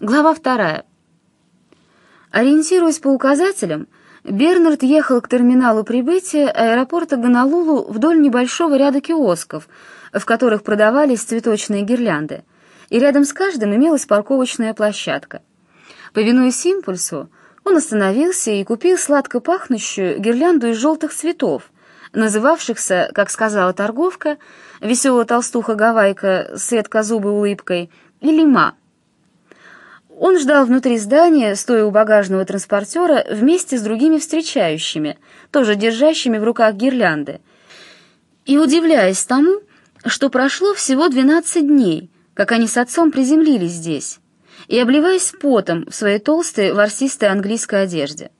Глава вторая. Ориентируясь по указателям, Бернард ехал к терминалу прибытия аэропорта Гонолулу вдоль небольшого ряда киосков, в которых продавались цветочные гирлянды, и рядом с каждым имелась парковочная площадка. Повинуясь импульсу, он остановился и купил сладко пахнущую гирлянду из желтых цветов, называвшихся, как сказала торговка, веселая толстуха-гавайка с редкозубой улыбкой, «Илима». Он ждал внутри здания, стоя у багажного транспортера, вместе с другими встречающими, тоже держащими в руках гирлянды, и удивляясь тому, что прошло всего 12 дней, как они с отцом приземлились здесь, и обливаясь потом в своей толстой ворсистой английской одежде.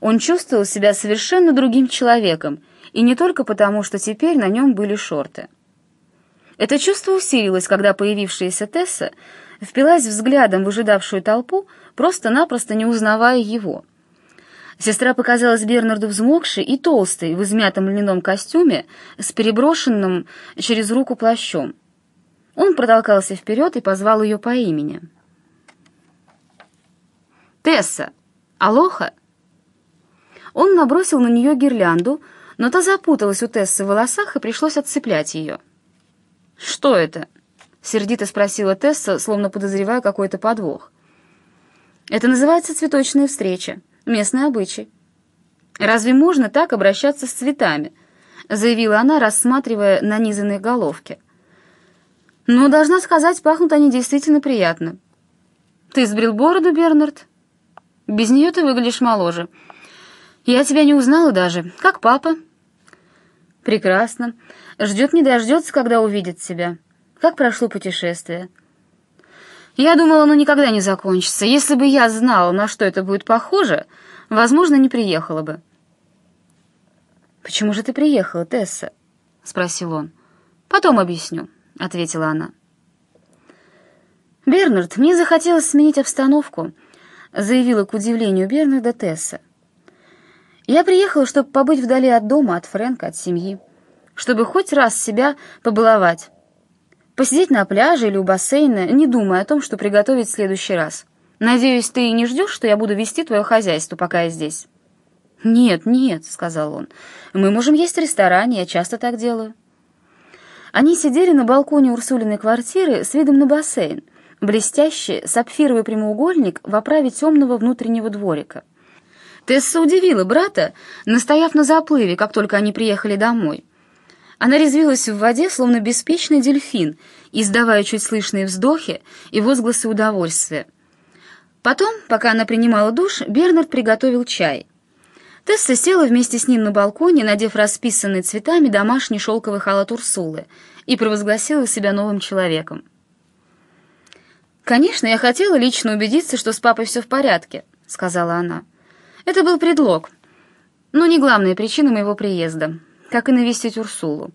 Он чувствовал себя совершенно другим человеком, и не только потому, что теперь на нем были шорты. Это чувство усилилось, когда появившаяся Тесса впилась взглядом в ожидавшую толпу, просто-напросто не узнавая его. Сестра показалась Бернарду взмокшей и толстой в измятом льняном костюме с переброшенным через руку плащом. Он протолкался вперед и позвал ее по имени. «Тесса! Алоха!» Он набросил на нее гирлянду, но та запуталась у Тессы в волосах и пришлось отцеплять ее. «Что это?» — сердито спросила Тесса, словно подозревая какой-то подвох. «Это называется цветочная встреча, местный обычай». «Разве можно так обращаться с цветами?» — заявила она, рассматривая нанизанные головки. «Но, должна сказать, пахнут они действительно приятно». «Ты сбрил бороду, Бернард?» «Без нее ты выглядишь моложе». «Я тебя не узнала даже. Как папа?» «Прекрасно. Ждет не дождется, когда увидит тебя. Как прошло путешествие?» «Я думала, оно никогда не закончится. Если бы я знала, на что это будет похоже, возможно, не приехала бы». «Почему же ты приехала, Тесса?» — спросил он. «Потом объясню», — ответила она. «Бернард, мне захотелось сменить обстановку», — заявила к удивлению Бернарда Тесса. Я приехала, чтобы побыть вдали от дома, от Фрэнка, от семьи, чтобы хоть раз себя побаловать. Посидеть на пляже или у бассейна, не думая о том, что приготовить в следующий раз. Надеюсь, ты не ждешь, что я буду вести твое хозяйство, пока я здесь?» «Нет, нет», — сказал он, — «мы можем есть в ресторане, я часто так делаю». Они сидели на балконе Урсулиной квартиры с видом на бассейн, блестящий сапфировый прямоугольник в оправе темного внутреннего дворика. Тесса удивила брата, настояв на заплыве, как только они приехали домой. Она резвилась в воде, словно беспечный дельфин, издавая чуть слышные вздохи и возгласы удовольствия. Потом, пока она принимала душ, Бернард приготовил чай. Тесса села вместе с ним на балконе, надев расписанный цветами домашний шелковый халат Урсулы, и провозгласила себя новым человеком. «Конечно, я хотела лично убедиться, что с папой все в порядке», — сказала она. Это был предлог, но не главная причина моего приезда, как и навестить Урсулу.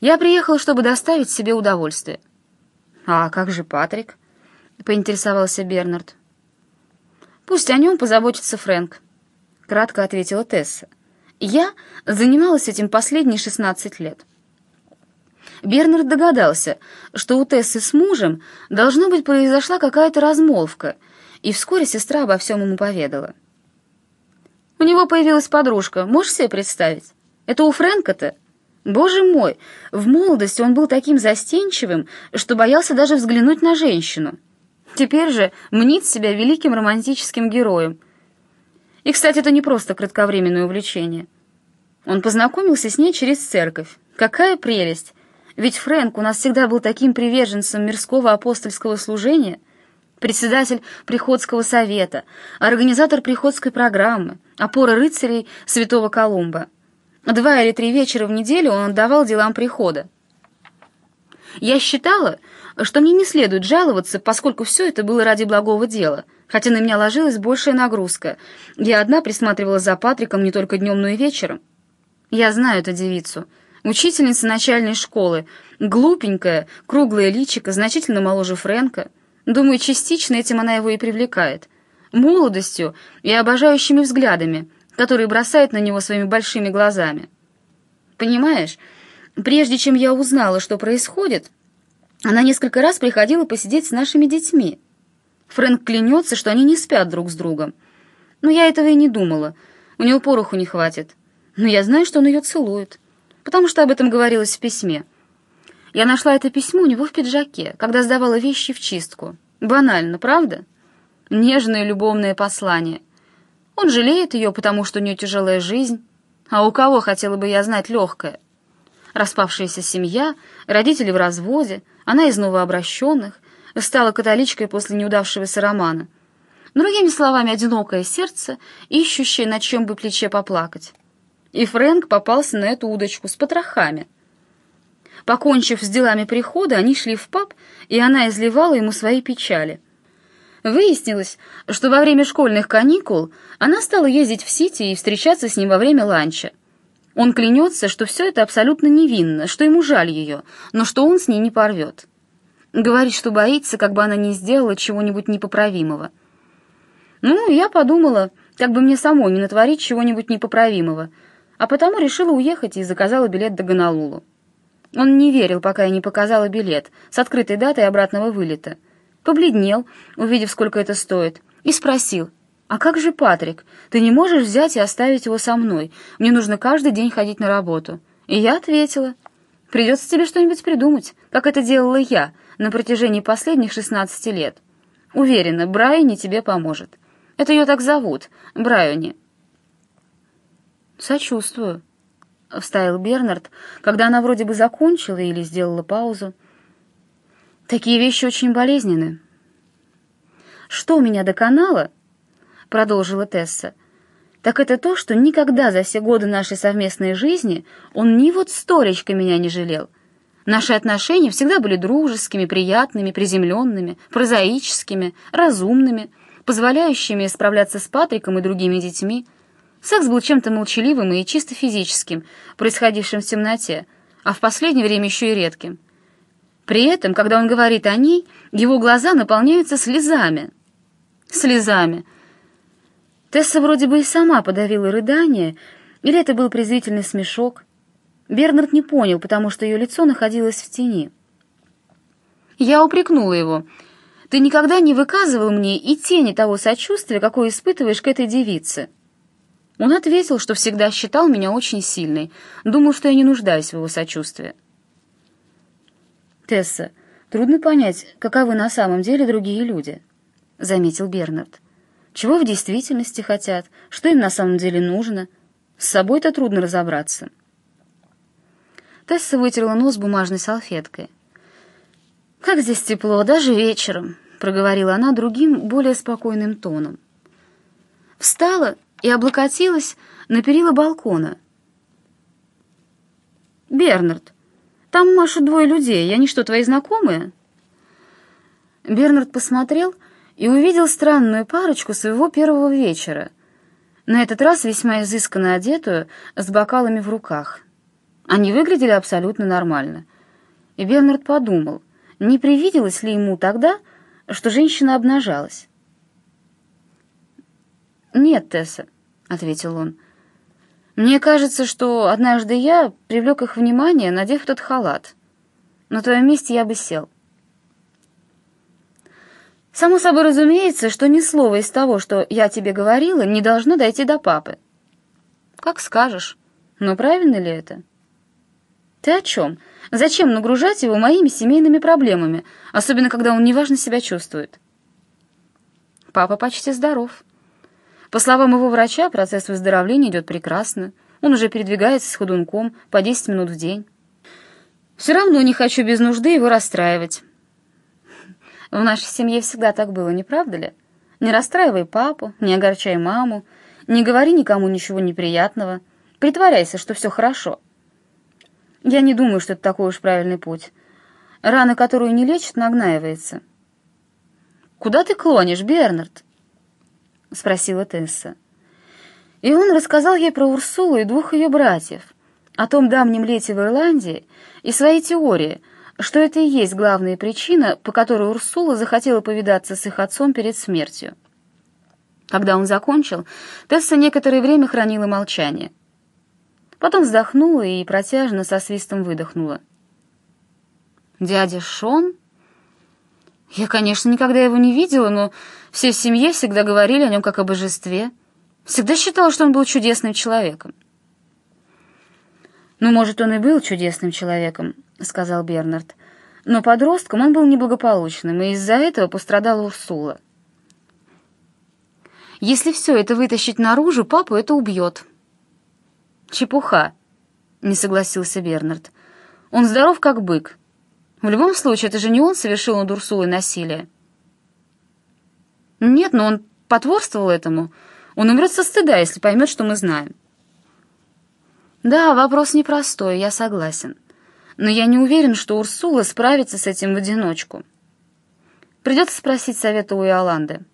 Я приехал, чтобы доставить себе удовольствие. «А как же Патрик?» — поинтересовался Бернард. «Пусть о нем позаботится Фрэнк», — кратко ответила Тесса. «Я занималась этим последние шестнадцать лет». Бернард догадался, что у Тессы с мужем, должно быть, произошла какая-то размолвка, и вскоре сестра обо всем ему поведала. У него появилась подружка, можешь себе представить? Это у Фрэнка-то? Боже мой, в молодости он был таким застенчивым, что боялся даже взглянуть на женщину. Теперь же мнит себя великим романтическим героем. И, кстати, это не просто кратковременное увлечение. Он познакомился с ней через церковь. Какая прелесть! Ведь Фрэнк у нас всегда был таким приверженцем мирского апостольского служения — председатель Приходского совета, организатор Приходской программы, опора рыцарей Святого Колумба. Два или три вечера в неделю он отдавал делам Прихода. Я считала, что мне не следует жаловаться, поскольку все это было ради благого дела, хотя на меня ложилась большая нагрузка. Я одна присматривала за Патриком не только днем, но и вечером. Я знаю эту девицу. Учительница начальной школы, глупенькая, круглая личико, значительно моложе Фрэнка. Думаю, частично этим она его и привлекает. Молодостью и обожающими взглядами, которые бросает на него своими большими глазами. Понимаешь, прежде чем я узнала, что происходит, она несколько раз приходила посидеть с нашими детьми. Фрэнк клянется, что они не спят друг с другом. Но я этого и не думала. У него пороху не хватит. Но я знаю, что он ее целует, потому что об этом говорилось в письме. Я нашла это письмо у него в пиджаке, когда сдавала вещи в чистку. Банально, правда? Нежное любовное послание. Он жалеет ее, потому что у нее тяжелая жизнь. А у кого, хотела бы я знать, легкая? Распавшаяся семья, родители в разводе, она из новообращенных, стала католичкой после неудавшегося романа. Другими словами, одинокое сердце, ищущее на чем бы плече поплакать. И Фрэнк попался на эту удочку с потрохами. Покончив с делами прихода, они шли в паб, и она изливала ему свои печали. Выяснилось, что во время школьных каникул она стала ездить в Сити и встречаться с ним во время ланча. Он клянется, что все это абсолютно невинно, что ему жаль ее, но что он с ней не порвет. Говорит, что боится, как бы она не сделала чего-нибудь непоправимого. Ну, я подумала, как бы мне самой не натворить чего-нибудь непоправимого, а потому решила уехать и заказала билет до Гонолулу. Он не верил, пока я не показала билет с открытой датой обратного вылета. Побледнел, увидев, сколько это стоит, и спросил, «А как же Патрик? Ты не можешь взять и оставить его со мной? Мне нужно каждый день ходить на работу». И я ответила, «Придется тебе что-нибудь придумать, как это делала я на протяжении последних 16 лет. Уверена, Брайани тебе поможет. Это ее так зовут, Брайани». «Сочувствую», — вставил Бернард, когда она вроде бы закончила или сделала паузу. «Такие вещи очень болезненны». «Что меня доконало?» — продолжила Тесса. «Так это то, что никогда за все годы нашей совместной жизни он ни вот столечко меня не жалел. Наши отношения всегда были дружескими, приятными, приземленными, прозаическими, разумными, позволяющими справляться с Патриком и другими детьми. Секс был чем-то молчаливым и чисто физическим, происходившим в темноте, а в последнее время еще и редким. При этом, когда он говорит о ней, его глаза наполняются слезами. Слезами. Тесса вроде бы и сама подавила рыдание, или это был презрительный смешок. Бернард не понял, потому что ее лицо находилось в тени. Я упрекнула его. «Ты никогда не выказывал мне и тени того сочувствия, какое испытываешь к этой девице». Он ответил, что всегда считал меня очень сильной, думал, что я не нуждаюсь в его сочувствии. «Тесса, трудно понять, каковы на самом деле другие люди», — заметил Бернард. «Чего в действительности хотят, что им на самом деле нужно? С собой-то трудно разобраться». Тесса вытерла нос бумажной салфеткой. «Как здесь тепло, даже вечером», — проговорила она другим, более спокойным тоном. Встала и облокотилась на перила балкона. «Бернард, там машут двое людей, они что, твои знакомые?» Бернард посмотрел и увидел странную парочку своего первого вечера, на этот раз весьма изысканно одетую, с бокалами в руках. Они выглядели абсолютно нормально. И Бернард подумал, не привиделось ли ему тогда, что женщина обнажалась. «Нет, Тесса, — ответил он. «Мне кажется, что однажды я привлек их внимание, надев этот халат. На твоем месте я бы сел». «Само собой разумеется, что ни слова из того, что я тебе говорила, не должно дойти до папы». «Как скажешь. Но правильно ли это?» «Ты о чем? Зачем нагружать его моими семейными проблемами, особенно когда он неважно себя чувствует?» «Папа почти здоров». По словам его врача, процесс выздоровления идет прекрасно. Он уже передвигается с ходунком по 10 минут в день. Все равно не хочу без нужды его расстраивать. В нашей семье всегда так было, не правда ли? Не расстраивай папу, не огорчай маму, не говори никому ничего неприятного. Притворяйся, что все хорошо. Я не думаю, что это такой уж правильный путь. Рана, которую не лечат, нагнаивается. Куда ты клонишь, Бернард? — спросила Тесса. И он рассказал ей про Урсулу и двух ее братьев, о том давнем лете в Ирландии и своей теории, что это и есть главная причина, по которой Урсула захотела повидаться с их отцом перед смертью. Когда он закончил, Тесса некоторое время хранила молчание. Потом вздохнула и протяжно со свистом выдохнула. «Дядя Шон?» Я, конечно, никогда его не видела, но все в семье всегда говорили о нем как о божестве. Всегда считала, что он был чудесным человеком. «Ну, может, он и был чудесным человеком», — сказал Бернард. «Но подростком он был неблагополучным, и из-за этого пострадала Урсула. Если все это вытащить наружу, папу это убьет». «Чепуха», — не согласился Бернард. «Он здоров, как бык. В любом случае, это же не он совершил над Урсулой насилие». «Нет, но он потворствовал этому. Он умрет со стыда, если поймет, что мы знаем». «Да, вопрос непростой, я согласен. Но я не уверен, что Урсула справится с этим в одиночку. Придется спросить совета у Иоланды».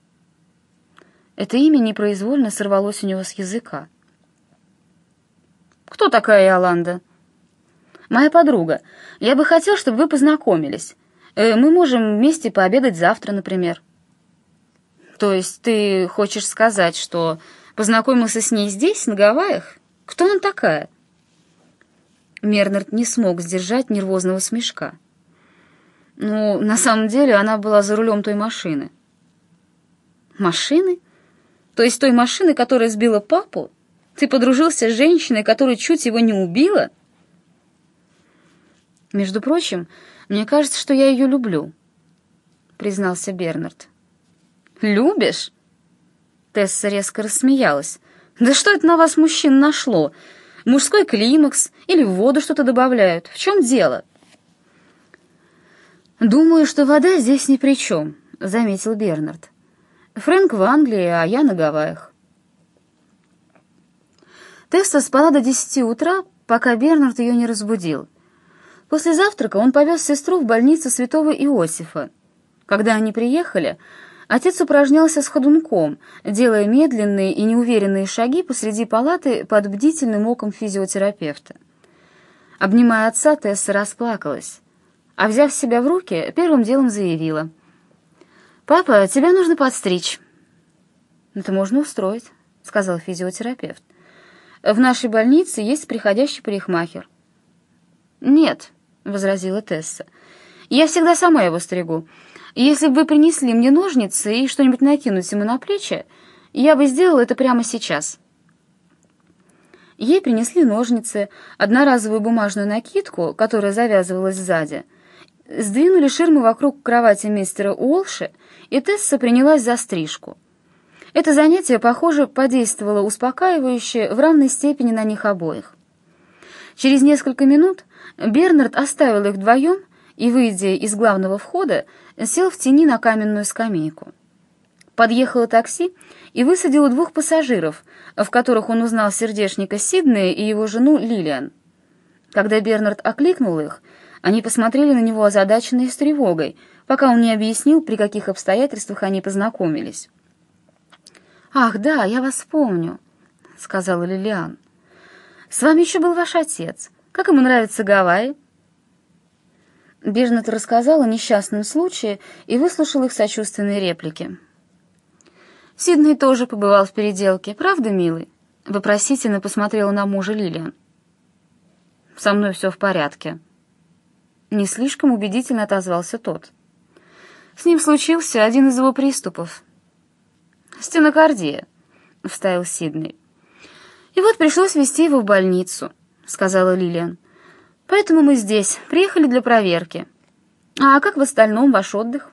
Это имя непроизвольно сорвалось у него с языка. «Кто такая Иоланда?» «Моя подруга. Я бы хотел, чтобы вы познакомились. Э, мы можем вместе пообедать завтра, например». «То есть ты хочешь сказать, что познакомился с ней здесь, на Гавайях? Кто она такая?» Мернард не смог сдержать нервозного смешка. «Ну, на самом деле она была за рулем той машины». «Машины? То есть той машины, которая сбила папу? Ты подружился с женщиной, которая чуть его не убила?» «Между прочим, мне кажется, что я ее люблю», — признался Бернард. «Любишь?» Тесса резко рассмеялась. «Да что это на вас, мужчин, нашло? Мужской климакс или в воду что-то добавляют? В чем дело?» «Думаю, что вода здесь ни при чем», — заметил Бернард. «Фрэнк в Англии, а я на Гавайях». Тесса спала до десяти утра, пока Бернард ее не разбудил. После завтрака он повез сестру в больницу святого Иосифа. Когда они приехали, Отец упражнялся с ходунком, делая медленные и неуверенные шаги посреди палаты под бдительным оком физиотерапевта. Обнимая отца, Тесса расплакалась, а, взяв себя в руки, первым делом заявила. «Папа, тебя нужно подстричь». «Это можно устроить», — сказал физиотерапевт. «В нашей больнице есть приходящий парикмахер». «Нет», — возразила Тесса, — «я всегда сама его стригу». Если бы вы принесли мне ножницы и что-нибудь накинуть ему на плечи, я бы сделала это прямо сейчас». Ей принесли ножницы, одноразовую бумажную накидку, которая завязывалась сзади, сдвинули ширмы вокруг кровати мистера Уолши, и Тесса принялась за стрижку. Это занятие, похоже, подействовало успокаивающе в равной степени на них обоих. Через несколько минут Бернард оставил их вдвоем и, выйдя из главного входа, сел в тени на каменную скамейку. Подъехало такси и высадило двух пассажиров, в которых он узнал сердечника Сиднея и его жену Лилиан. Когда Бернард окликнул их, они посмотрели на него озадаченные с тревогой, пока он не объяснил, при каких обстоятельствах они познакомились. «Ах, да, я вас помню», — сказала Лилиан. «С вами еще был ваш отец. Как ему нравится Гавайи?» Бежнет рассказал о несчастном случае и выслушал их сочувственные реплики. «Сидней тоже побывал в переделке, правда, милый?» Вопросительно посмотрела на мужа Лилиан. «Со мной все в порядке». Не слишком убедительно отозвался тот. С ним случился один из его приступов. «Стенокардия», — вставил Сидней. «И вот пришлось везти его в больницу», — сказала Лилиан. Поэтому мы здесь, приехали для проверки. А как в остальном ваш отдых?»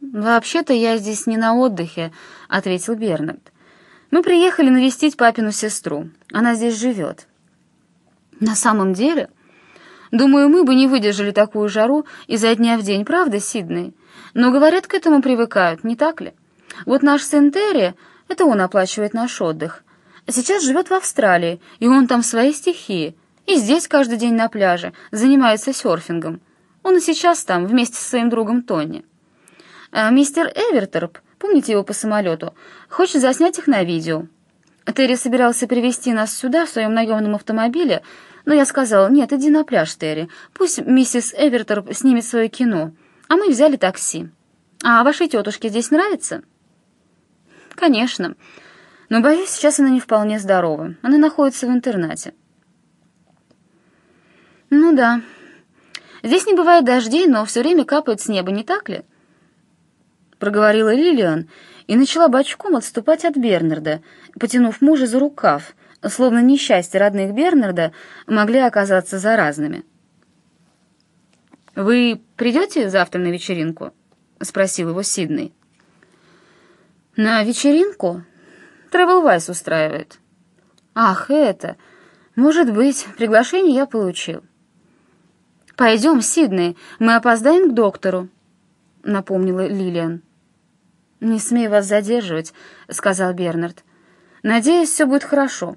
«Вообще-то я здесь не на отдыхе», — ответил Бернард. «Мы приехали навестить папину сестру. Она здесь живет». «На самом деле...» «Думаю, мы бы не выдержали такую жару изо дня в день, правда, Сидней? Но, говорят, к этому привыкают, не так ли? Вот наш сын Терри, это он оплачивает наш отдых, сейчас живет в Австралии, и он там в своей стихии». И здесь каждый день на пляже, занимается серфингом. Он и сейчас там, вместе со своим другом Тони. А мистер Эвертерп, помните его по самолету, хочет заснять их на видео. Терри собирался привезти нас сюда в своем наемном автомобиле, но я сказала, нет, иди на пляж, Терри, пусть миссис Эвертерп снимет свое кино, а мы взяли такси. А вашей тетушке здесь нравится? Конечно, но, боюсь, сейчас она не вполне здорова, она находится в интернате. «Ну да. Здесь не бывает дождей, но все время капает с неба, не так ли?» Проговорила Лилиан и начала бочком отступать от Бернарда, потянув мужа за рукав, словно несчастья родных Бернарда могли оказаться заразными. «Вы придете завтра на вечеринку?» — спросил его Сидней. «На вечеринку? Тревелвайс устраивает». «Ах, это! Может быть, приглашение я получил». «Пойдем, Сидней, мы опоздаем к доктору», — напомнила Лилиан. «Не смею вас задерживать», — сказал Бернард. «Надеюсь, все будет хорошо».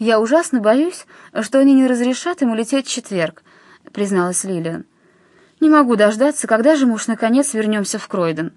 «Я ужасно боюсь, что они не разрешат ему лететь в четверг», — призналась Лилиан. «Не могу дождаться, когда же мы уж наконец вернемся в Кройден».